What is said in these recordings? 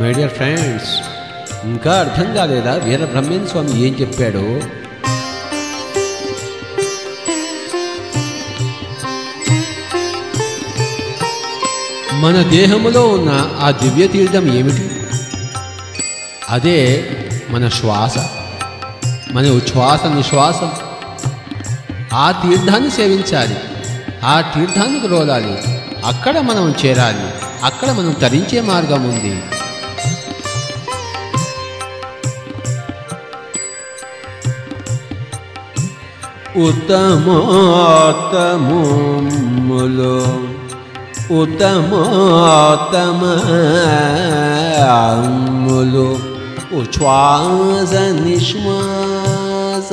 My dear friends ఇంకా అర్థం కాలేదా? వీర బ్రహ్మేంద్ర స్వామి ఏం చెప్పాడు? మన దేహములో ఉన్న ఆ దివ్య తీర్థం ఏమిటి? అదే మన శ్వాస. మన ఉచ్ఛ్వాస నిశ్వాసం. ఆ తీర్థాన్ని సేవించాలి. ఆ తీర్థానికి రోలాలి. అక్కడ మనం చేరాలి. అక్కడ మనం తరించే మార్గం ఉంది. ఉత్తమోత్తములు ఉత్తమోత్తములు ఉచ్ఛ్వాస నిశ్వాస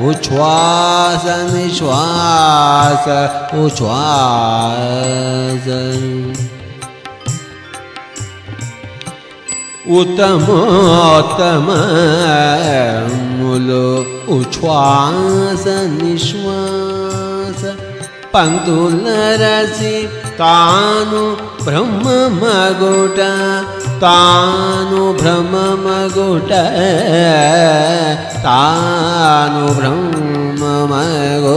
ఉచ్ఛ్వాస నిశ్వాస ఉచ్ఛ్వాస ఉత్తమోత్తములు ఉచ్ఛ్వాస उच्छ्वास निश्वास पङ्क्तुलरसि तानु ब्रह्ममगुट तानु ब्रह्ममगुट तानु ब्रह्ममगो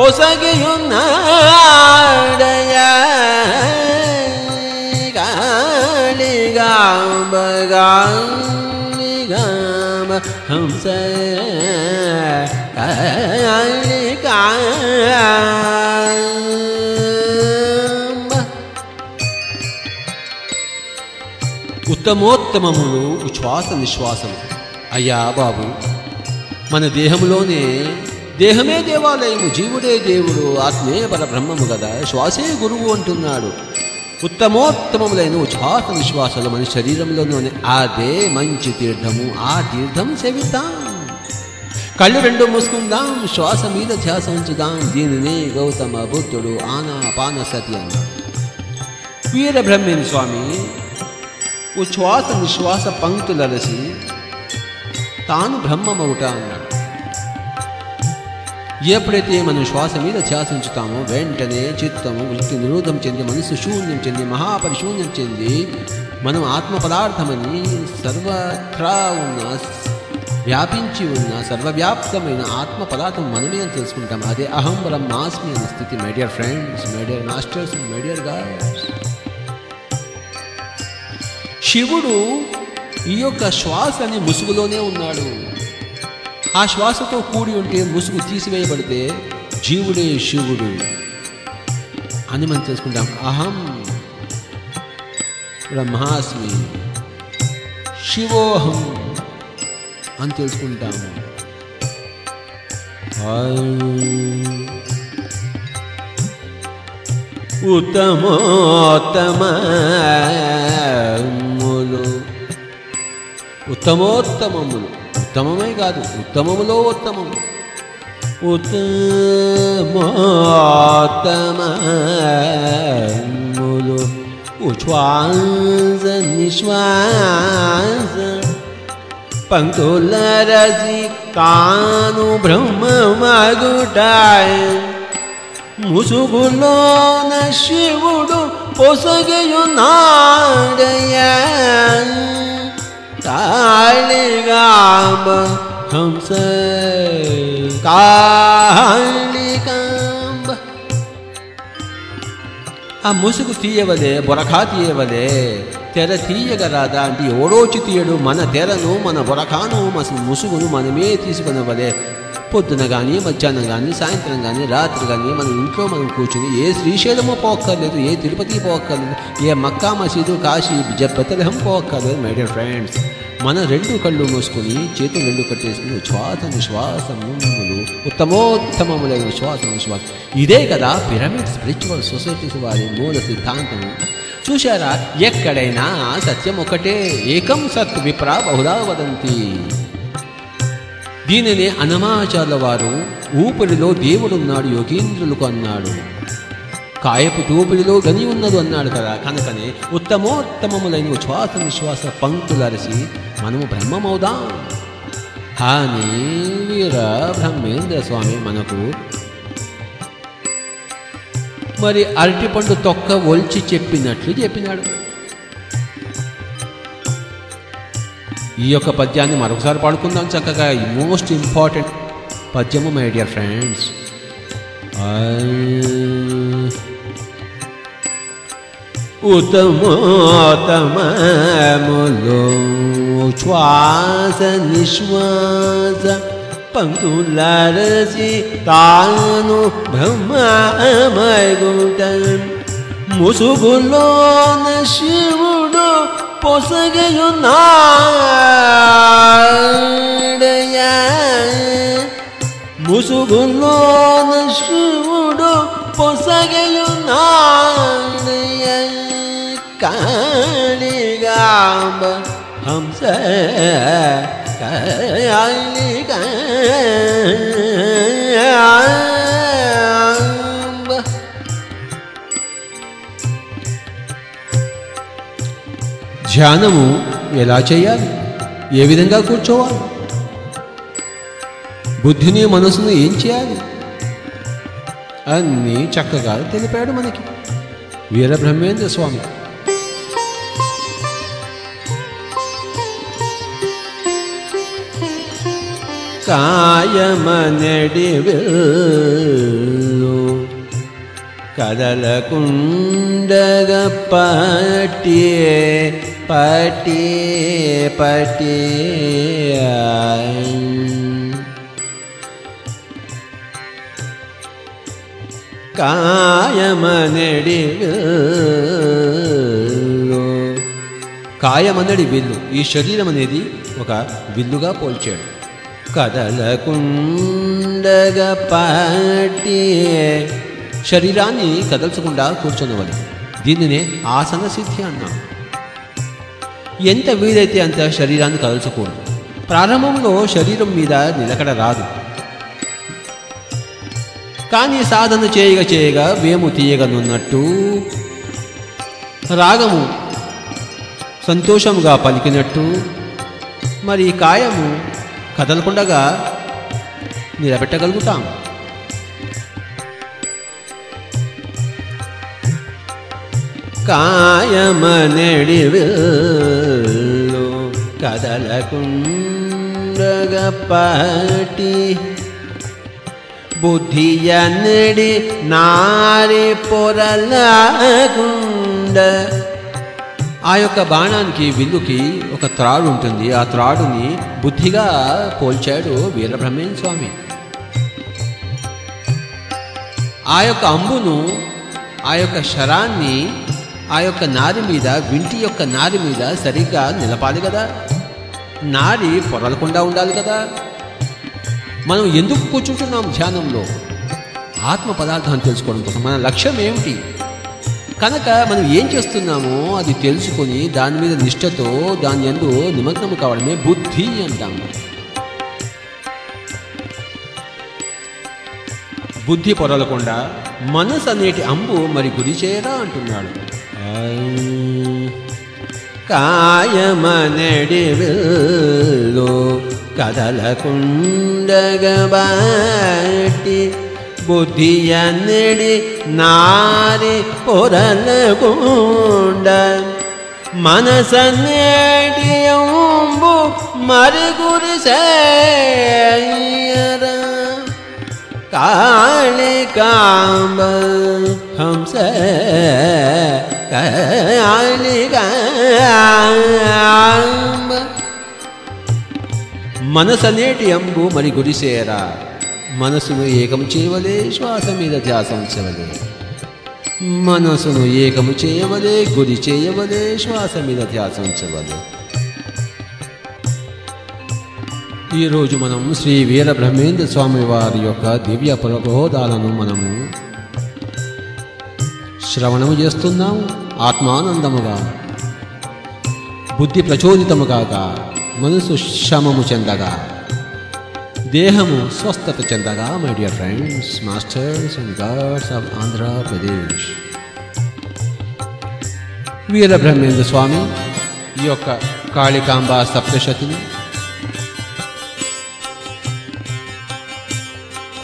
పొసగియున్నాడయా గాళిగాంబ హంస గాళిగాంబ ఉత్తమోత్తమములు శ్వాస నిశ్వాసము. అయ్యా బాబు మన దేహంలోనే దేహమే దేవాలయము జీవుడే దేవుడు ఆత్మే పరబ్రహ్మము కదా శ్వాసే గురువు అంటున్నాడు. ఉత్తమోత్తమములైన ఉచ్ఛ్వాస విశ్వాసాలు మన శరీరంలోనే. అదే మంచి తీర్థము ఆ తీర్థం సేవిద్దాం కళ్ళు రెండు మూసుకుందాం శ్వాస మీద ధ్యాస ఉంచుదాం. దీనినే గౌతమ బుద్ధుడు ఆనాపాన సతి అన్న వీరబ్రహ్మేని స్వామి ఉచ్ఛ్వాస నిశ్వాస పంక్తులలసి తాను బ్రహ్మమవుట అన్నాడు. ఎప్పుడైతే మనం శ్వాస మీద ధ్యాసించుతామో వెంటనే చిత్తము వృత్తి నిరోధం చెంది మనసు శూన్యం చెంది మహాపరిశూన్యం చెంది మనం ఆత్మ పదార్థమని సర్వత్రా ఉన్న వ్యాపించి ఉన్న సర్వవ్యాప్తమైన ఆత్మ పదార్థం మనమే అని తెలుసుకుంటాం. అదే అహం బ్రహ్మాస్మి అనే స్థితి my dear friends my dear masters my dear శివుడు ఈ యొక్క శ్వాస అనే ముసుగులోనే ఉన్నాడు. ఆ శ్వాసతో కూడి ఉంటే ముసుగు తీసివేయబడితే జీవుడే శివుడు. అని మనం తెలుసుకుంటాం అహం బ్రహ్మాస్మి శివోహం అని తెలుసుకుంటాము. ఉత్తమోత్తమములు ఉత్తమోత్తమములు. ఉత్తమమే కాదు ఉత్తమములో ఉత్తమము. ఉత్తమోత్తమములు ఉచ్ఛ్వాస నిశ్వాస పంక్తుల రసి తాను బ్రహ్మమగుటాయ. ముసుగులోన శివుడు పొసగయున్నాడయ్యా కాళిగాంబ హంస కాళికాంబ ఆ ముసుగు తీయవలే బొరఖా తీయవలే తెర తీయగరాదా అంటే ఎవడోచి తీయడు మన తెరను మన బొరఖాను మన ముసుగును మనమే తీసుకునవలే పొద్దున కానీ మధ్యాహ్నం కానీ సాయంత్రం కానీ రాత్రి కానీ మన ఇంట్లో మనం కూర్చుని ఏ శ్రీశైలమో పోక్కర్లేదు ఏ తిరుపతి పోక్కర్లేదు ఏ మక్కా మసీదు కాశీ బెత్తలహం పోక్కర్లేదు మై డియర్ ఫ్రెండ్స్. మన రెండు కళ్ళు మూసుకుని చేతులు రెండు కట్టేసుకుని శ్వాస నిశ్వాసములు ఉత్తమోత్తమములైన శ్వాస నిశ్వాస ఇదే కదా పిరమిడ్ స్పిరిచువల్ సొసైటీస్ వారి మూల సిద్ధాంతం చూశారా? ఎక్కడైనా సత్యం ఒకటే. ఏకం సత్ విప్రా బహుదా వదంతి. దీనిని అనమాచార్ల వారు ఊపిరిలో దేవుడున్నాడు యోగీంద్రులకు అన్నాడు. కాయపు తూపిడిలో గని ఉన్నది అన్నాడు కదా. కనుకనే ఉత్తమోత్తమములైన శ్వాస నిశ్వాస పంక్తులరిసి మనము బ్రహ్మమవుదాం. అని వీర బ్రహ్మేంద్ర స్వామి మనకు. మరి అరటిపండు తొక్క ఒల్చి చెప్పినట్లు చెప్పినాడు. ఈ యొక్క పద్యాన్ని మరొకసారి పాడుకుందాం చక్కగా. మోస్ట్ ఇంపార్టెంట్ పద్యము మై డియర్ ఫ్రెండ్స్ उत्तमोत्तममुलो श्वासनिश्वास पङ्क्तुलरसि तानु ब्रह्ममयगुटन् मुसुगुलो न शिवडो पोसगयुनाडय मुसुगुलो न शिवडो नि కాళిగాంబ హంస కాళిగాంబ ధ్యానము ఎలా చేయాలి? ఏ విధంగా కూర్చోవాలి? బుద్ధిని మనసును ఏం చేయాలి? అన్నీ చక్కగా తెలిపాడు మనకి వీరబ్రహ్మేంద్ర స్వామి కాయమనడి కదలకుండగ పటి పటి పట్టి కాయమనడి కాయమన్నడి విల్లు. ఈ శరీరం అనేది ఒక విల్లుగా పోల్చాడు. కదలకుండగా పట్టి శరీరాన్ని కదల్చకుండా కూర్చొనవలి. దీనినే ఆసన సిద్ధి అన్నాం. ఎంత వీలైతే అంత శరీరాన్ని కదల్చకూడదు. ప్రారంభంలో శరీరం మీద నిలకడ రాదు. కానీ సాధన చేయగా చేయగా వేము తీయగనున్నట్టు. రాగము సంతోషముగా పలికినట్టు. మరి కాయము కదలకుండగా నిలబెట్టగలుగుతాం. కాయమనెడివిల్లు కదలకుండగా పాటి బుద్ధియన్నడి నారి పొరలకుండ ఆ యొక్క బాణానికి విల్లుకి ఒక త్రాడు ఉంటుంది. ఆ త్రాడుని బుద్ధిగా పోల్చాడు వీరబ్రహ్మేణ స్వామి. ఆ యొక్క అంబును ఆ యొక్క శరాన్ని ఆ యొక్క నారి మీద వింటి యొక్క నారి మీద సరిగ్గా నిలపాలి కదా. నారి పొరలకుండా ఉండాలి కదా. మనం ఎందుకు కూర్చుంటున్నాం ధ్యానంలో? ఆత్మ పదార్థాన్ని తెలుసుకోవడం కోసం. మన లక్ష్యం ఏమిటి? కనుక మనం ఏం చేస్తున్నామో అది తెలుసుకొని దాని మీద నిష్టతో దాని ఎందు నిమగ్నం కావడమే బుద్ధి అంటాము బుద్ధి పొరలకుండా మనసు అనేటి అంబు మరి గురి చేయరా అంటున్నాడు. కాయమనడి కదలకుండగబాటి బుద్ధియన్నడి నారి పొరలకుండ మనసన్నేటి అంబు మరి గురి చేయరా కాళికాంబ హంస కాళికాంబ మనసనేటి అంబు మరి గురిసేరా మనసును ఏకము చేయవలే శ్వాస మీద ధ్యాస ఉంచవలే మనసును ఏకము చేయవలే గురి చేయవలే శ్వాస మీద ధ్యాస ఉంచవలే ఈరోజు మనం శ్రీ వీర బ్రహ్మేంద్ర స్వామి వారి యొక్క దివ్య ప్రబోధాలను మనము శ్రవణము చేస్తున్నాం. ఆత్మానందముగా బుద్ధి ప్రచోదితము కాక మనసు శమము చెందగా. దేహము స్వస్థత చెందగా my dear friends masters and gods of Andhra Pradesh Veerabrahmendra Swami ఈ యొక్క కాళికాంబ సప్తశతిని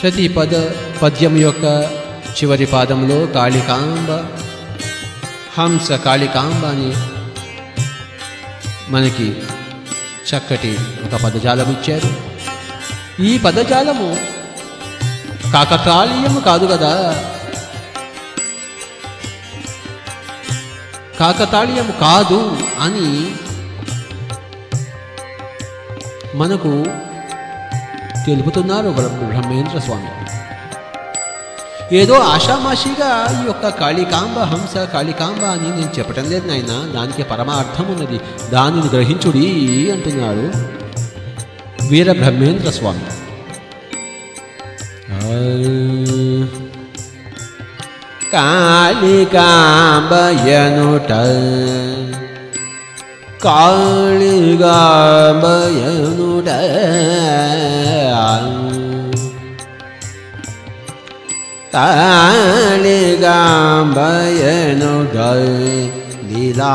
ప్రతి పద పద్యం యొక్క చివరి పాదంలో కాళికాంబ హంస కాళికాంబ అని మనకి చక్కటి ఒక పదజాలం ఇచ్చారు ఈ పదజాలము కాకతాళీయము కాదు కదా? కాకతాళీయం కాదు అని మనకు తెలుపుతున్నారు బ్రహ్మేంద్ర స్వామి. ఏదో ఆషామాషిగా ఈ యొక్క కాళికాంబ హంస కాళికాంబ అని నేను చెప్పటం లేదు నాయన. దానికి పరమార్థం ఉన్నది. దానిని గ్రహించుడి అంటున్నాడు. వీర బ్రహ్మేంద్ర స్వామి ఆ, కాళికాంబయనుట కాళికాంబయనుట కాళికాంబయనుట లీలా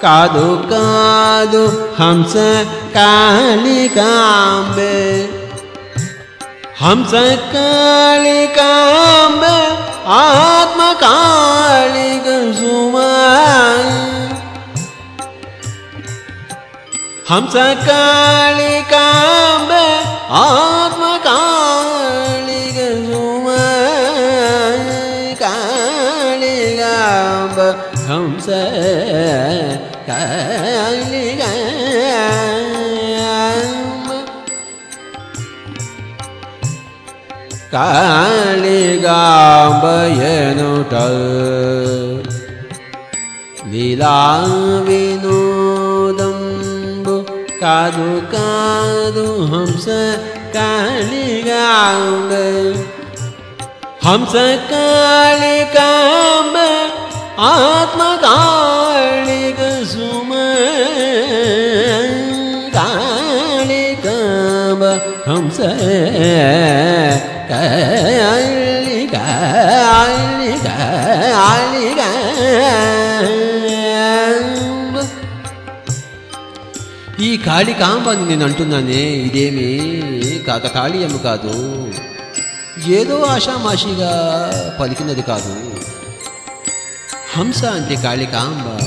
వినోదంబు కాదు కాదు హంస కాళికాంబే హంస కాళికాంబ ఆత్మ కాళిక సుమా హంస కాళికాంబ కాళిగాంబయనుట లీలా వినోదంబు కాదు కాదు హంస కాళిగాంబ హంస కాళికాంబ ఆత్మ ఈ కాళికాంబని నేను అంటున్నానే ఇదేమి కాక కాకతాళీయము కాదు. ఏదో ఆషామాషిగా పలికినది కాదు. హంస అంటే కాళికాంబ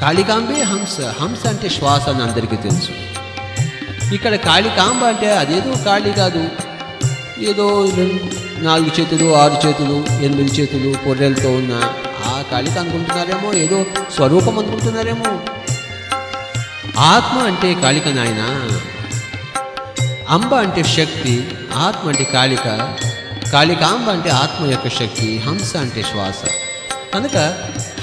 కాళికాంబే హంస హంస అంటే శ్వాస అని అందరికీ తెలుసు. ఇక్కడ కాళికాంబ అంటే అదేదో కాళి కాదు. ఏదో నాలుగు చేతులు ఆరు చేతులు ఎనిమిది చేతులు పొర్రెలతో ఉన్న ఆ కాళిక అనుకుంటున్నారేమో ఏదో స్వరూపం అనుకుంటున్నారేమో. ఆత్మ అంటే కాళిక నాయన. అంబ అంటే శక్తి ఆత్మ అంటే కాళిక కాళికాంబ అంటే ఆత్మ యొక్క శక్తి హంస అంటే శ్వాస. కనుక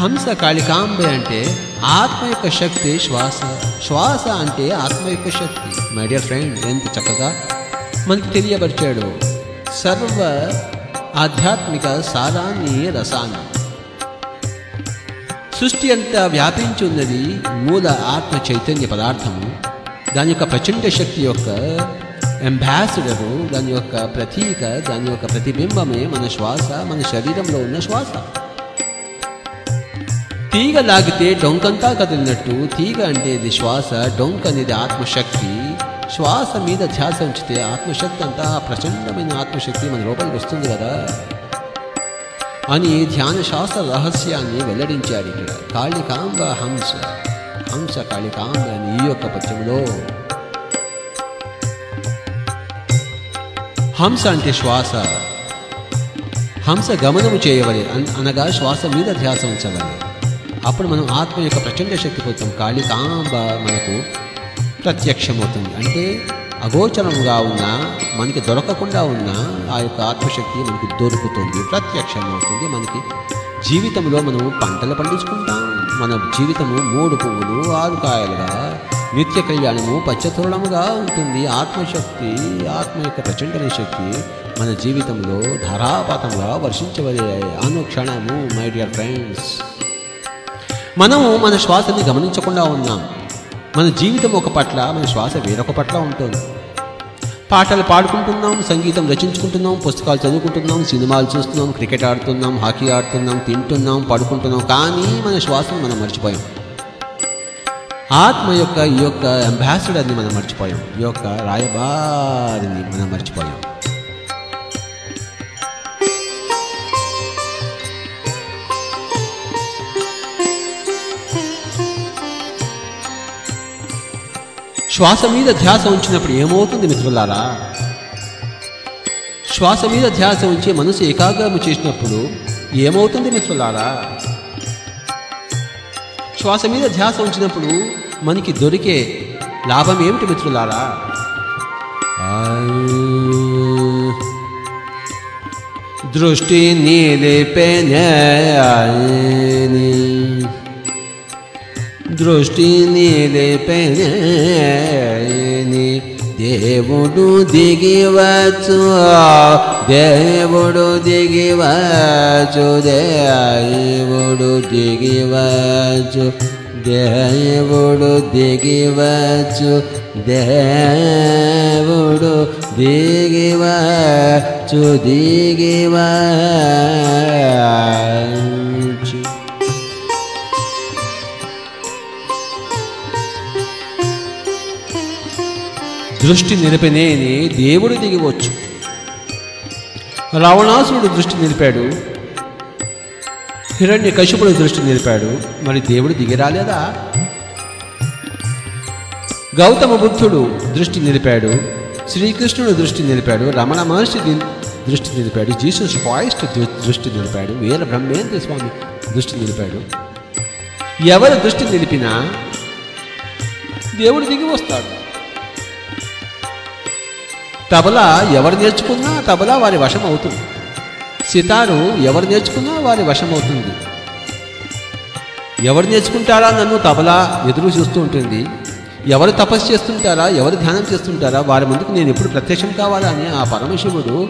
హంస కాళికాంబ అంటే ఆత్మ యొక్క శక్తి శ్వాస. శ్వాస అంటే ఆత్మ యొక్క శక్తి. మై డియర్ ఫ్రెండ్ ఎంత చక్కగా మనకి తెలియపరిచాడు. సర్వ ఆధ్యాత్మిక సారాన్ని రసాన్ని. సృష్టి అంతా వ్యాపించి ఉన్నది మూల ఆత్మ చైతన్య పదార్థము. దాని యొక్క ప్రచండ శక్తి యొక్క అంబాసిడరు దాని యొక్క ప్రతీక దాని యొక్క ప్రతిబింబమే మన శ్వాస మన శరీరంలో ఉన్న శ్వాస. తీగ లాగితే డొంకంతా కదిలినట్టు తీగ అంటే ఇది శ్వాస డొంక అనేది ఆత్మశక్తి. శ్వాస మీద ధ్యాస ఉంచితే ఆత్మశక్తి అంతా ప్రచండమైన ఆత్మశక్తి మన లోపలికి వస్తుంది కదా. అని ధ్యాన శాస్త్ర రహస్యాన్ని వెల్లడించాడు ఇక్కడ. కాళికాంబ హంస. హంస కాళికాంబ అని ఈ యొక్క పద్యంలో హంస అంటే శ్వాస. హంస గమనము చేయవలే అనగా శ్వాస మీద ధ్యాస ఉంచవలే. అప్పుడు మనం ఆత్మ యొక్క ప్రచండ శక్తి పొందుతాం. కాళికాంబ మనకు ప్రత్యక్షమవుతుంది. అంటే అగోచరముగా ఉన్న మనకి దొరకకుండా ఉన్న ఆ యొక్క ఆత్మశక్తి మనకి దొరుకుతుంది ప్రత్యక్షమవుతుంది. మనకి జీవితంలో మనం పంటలు పండించుకుంటాం. మన జీవితము మూడు పువ్వులు ఆరు కాయలుగా నిత్య కళ్యాణము పచ్చతోరణముగా ఉంటుంది. ఆత్మశక్తి ఆత్మ యొక్క ప్రచండన శక్తి మన జీవితంలో ధారాపాతంగా వర్షించబడే అనుక్షణము మై డియర్ ఫ్రెండ్స్ మనము మన శ్వాసని గమనించకుండా ఉన్నాం. మన జీవితం ఒక పట్ల మన శ్వాస వేరొక పట్ల ఉంటుంది. పాటలు పాడుకుంటున్నాం సంగీతం రచించుకుంటున్నాం పుస్తకాలు చదువుకుంటున్నాం సినిమాలు చూస్తున్నాం క్రికెట్ ఆడుతున్నాం హాకీ ఆడుతున్నాం తింటున్నాం పడుకుంటున్నాం కానీ మన శ్వాసను మనం మర్చిపోయాం. ఆత్మ యొక్క ఈ యొక్క అంబాసిడర్ని మనం మర్చిపోయాం. ఈ యొక్క రాయబారిని మనం మర్చిపోయాం. శ్వాస మీద ధ్యాస ఉంచినప్పుడు ఏమవుతుంది మిత్రులారా? శ్వాస మీద ధ్యాస ఉంచి మనసు ఏకాగ్రము చేసినప్పుడు ఏమవుతుంది మిత్రులారా? శ్వాస మీద ధ్యాస ఉంచినప్పుడు మనకి దొరికే లాభం ఏమిటి మిత్రులారా? దృష్టి నీలిపే దృష్టి నిలిపెని దేవుడు దిగివచ్చు దేవుడు దిగివచ్చు దేవుడు దిగివచ్చు దేవుడు దిగివచ్చు దేవుడు దిగివచ్చు దిగివచ్చు. దృష్టి నిలిపినేని దేవుడు దిగివచ్చు రావణాసురుడు దృష్టి నిలిపాడు. హిరణ్య కశిపుడు దృష్టి నిలిపాడు. మరి దేవుడు దిగి రాలేదా? గౌతమ బుద్ధుడు దృష్టి నిలిపాడు. శ్రీకృష్ణుడు దృష్టి నిలిపాడు. రమణ మహర్షి దృష్టి నిలిపాడు. జీసస్ క్రైస్ట్ దృష్టి నిలిపాడు. వీర బ్రహ్మేంద్ర స్వామి దృష్టి నిలిపాడు. ఎవరు దృష్టి నిలిపినా దేవుడు దిగి వస్తాడు. తబలా ఎవరు నేర్చుకున్నా తబలా వారి వశం అవుతుంది. సితారు ఎవరు నేర్చుకున్నా వారి వశం అవుతుంది. ఎవరు నేర్చుకుంటారా నన్ను తబలా ఎదురు చూస్తూ ఉంటుంది. ఎవరు తపస్సు చేస్తుంటారా ఎవరు ధ్యానం చేస్తుంటారా వారి ముందుకు నేను ఎప్పుడు ప్రత్యక్షం కావాలా అని ఆ పరమశివుడు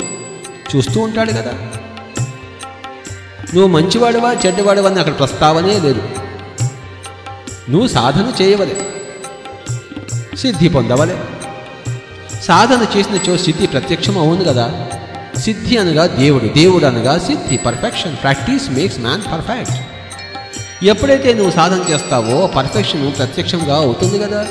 చూస్తూ ఉంటాడు కదా. నువ్వు మంచివాడువా చెడ్డవాడువా అని అక్కడ ప్రస్తావనే లేదు. నువ్వు సాధన చేయవలే. సిద్ధి పొందవలే. సాధన చేసిన చో సిద్ధి ప్రత్యక్షం అవును కదా? సిద్ధి అనగా దేవుడు దేవుడు అనగా సిద్ధి. Perfection practice makes man perfect ఎప్పుడైతే నువ్వు సాధన చేస్తావో పర్ఫెక్షన్ ప్రత్యక్షంగా అవుతుంది కదా?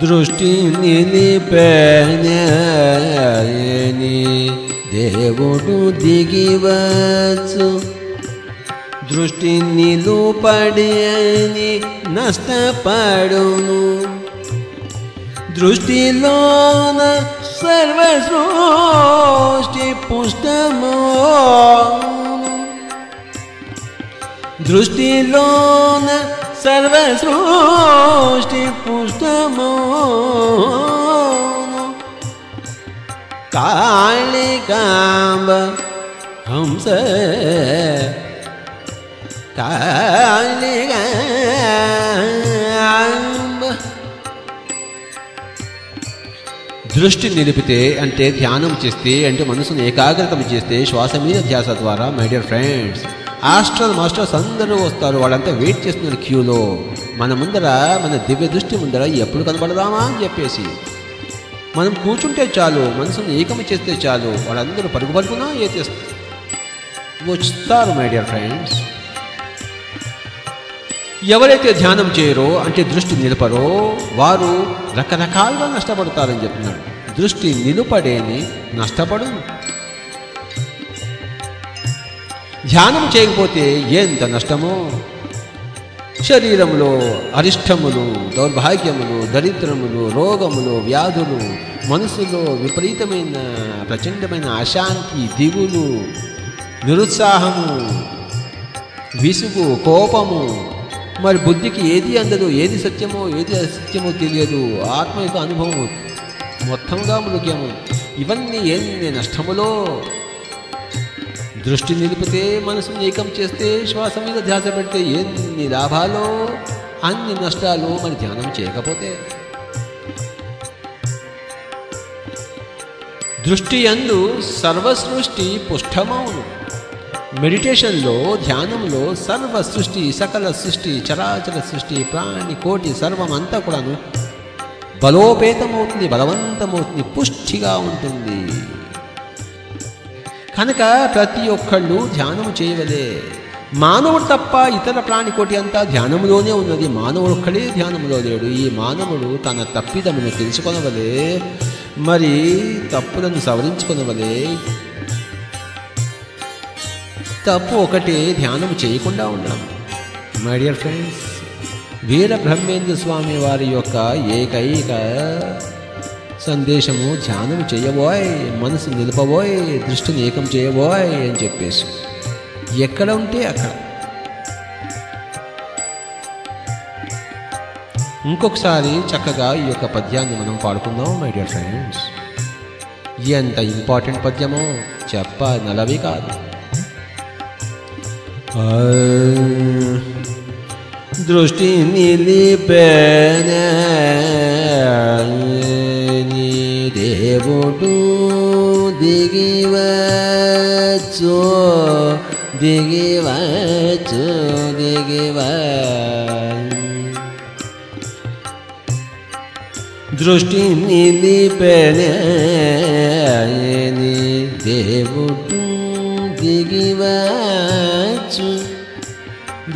దృష్టి నిలిపే దేవుడు దిగివచ్చు. దృష్టి నిలుపడి అని నష్టపడును. దృష్టిలోన సర్వసృష్టి పుష్టము దృష్టిలోన సర్వసృష్టి పుష్టము కాళికాంబ హంస కాళికాంబ దృష్టి నిలిపితే అంటే ధ్యానం చేస్తే అంటే మనసును ఏకాగ్రతం చేస్తే శ్వాస మీద ధ్యాస ద్వారా my dear friends astral masters అందరూ వస్తారు వాళ్ళంతా వెయిట్ చేస్తున్నారు క్యూలో మన ముందర మన దివ్య దృష్టి ముందర ఎప్పుడు కనబడదామా అని చెప్పేసి మనం కూర్చుంటే చాలు మనసును ఏకము చేస్తే చాలు వాళ్ళందరూ పరుగు పరుగునా ఏ వస్తారు మై డియర్ ఫ్రెండ్స్ ఎవరైతే ధ్యానం చేయరో అంటే దృష్టి నిలపరో వారు రకరకాలుగా నష్టపడతారని చెప్తున్నాడు. దృష్టి నిలుపడేని నష్టపడు ధ్యానం చేయకపోతే ఎంత నష్టమో? శరీరములో అరిష్టములు దౌర్భాగ్యములు దరిద్రములు రోగములు వ్యాధులు మనసులో విపరీతమైన ప్రచండమైన అశాంతి దిగులు నిరుత్సాహము విసుగు కోపము. మరి బుద్ధికి ఏది అందదు ఏది సత్యమో ఏది అసత్యమో తెలియదు. ఆత్మ యొక్క అనుభవం మొత్తంగా మృగ్యము ఇవన్నీ ఎన్ని నష్టములో దృష్టి నిలిపితే మనసు ఏకం చేస్తే శ్వాస మీద ధ్యాస పెడితే ఎన్ని లాభాలో అన్ని నష్టాలు మరి ధ్యానం చేయకపోతే? దృష్టి అందు సర్వసృష్టి పుష్టమవును మెడిటేషన్లో ధ్యానంలో సర్వ సృష్టి సకల సృష్టి చరాచర సృష్టి ప్రాణి కోటి సర్వం అంతా కూడాను బలోపేతమవుతుంది బలవంతమవుతుంది పుష్టిగా ఉంటుంది. కనుక ప్రతి ఒక్కళ్ళు ధ్యానం చేయవలే. మానవుడు తప్ప ఇతర ప్రాణికోటి అంతా ధ్యానంలోనే ఉన్నది. మానవుడు ఒక్కడే ధ్యానంలో లేడు. ఈ మానవుడు తన తప్పిదమును తెలుసుకొనవలే. మరి తప్పులను సవరించుకొనవలే. తప్పు ఒకటి ధ్యానం చేయకుండా ఉండడం my dear friends Veera Brahmendra Swami వారి యొక్క ఏకైక సందేశము ధ్యానం చేయబోయ్ మనసు నిలపబోయ్ దృష్టిని ఏకం చేయబోయ్ అని చెప్పేసి. ఎక్కడ ఉంటే అక్కడ. ఇంకొకసారి చక్కగా ఈ యొక్క పద్యాన్ని మనం పాడుకుందాం మై డియర్ ఫ్రెండ్స్ ఎంత ఇంపార్టెంట్ పద్యమో చెప్ప నలవి కాదు దృష్టి నిలిపేన దేవుడు దిగివచ్చు దిగివచ్చు దిగివ దృష్టి నిలిపెన దేవుడు దిగివచ్చు.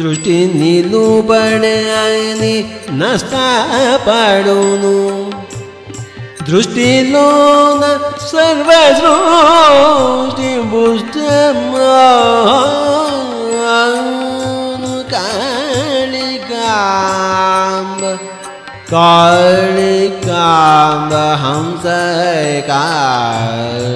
దృష్టి నిలుబడని నష్టపడును. దృష్టిలోన సర్వసృష్టి పుష్టమాను కాళికాంబ కాళికాంబ హంస కాళికాంబ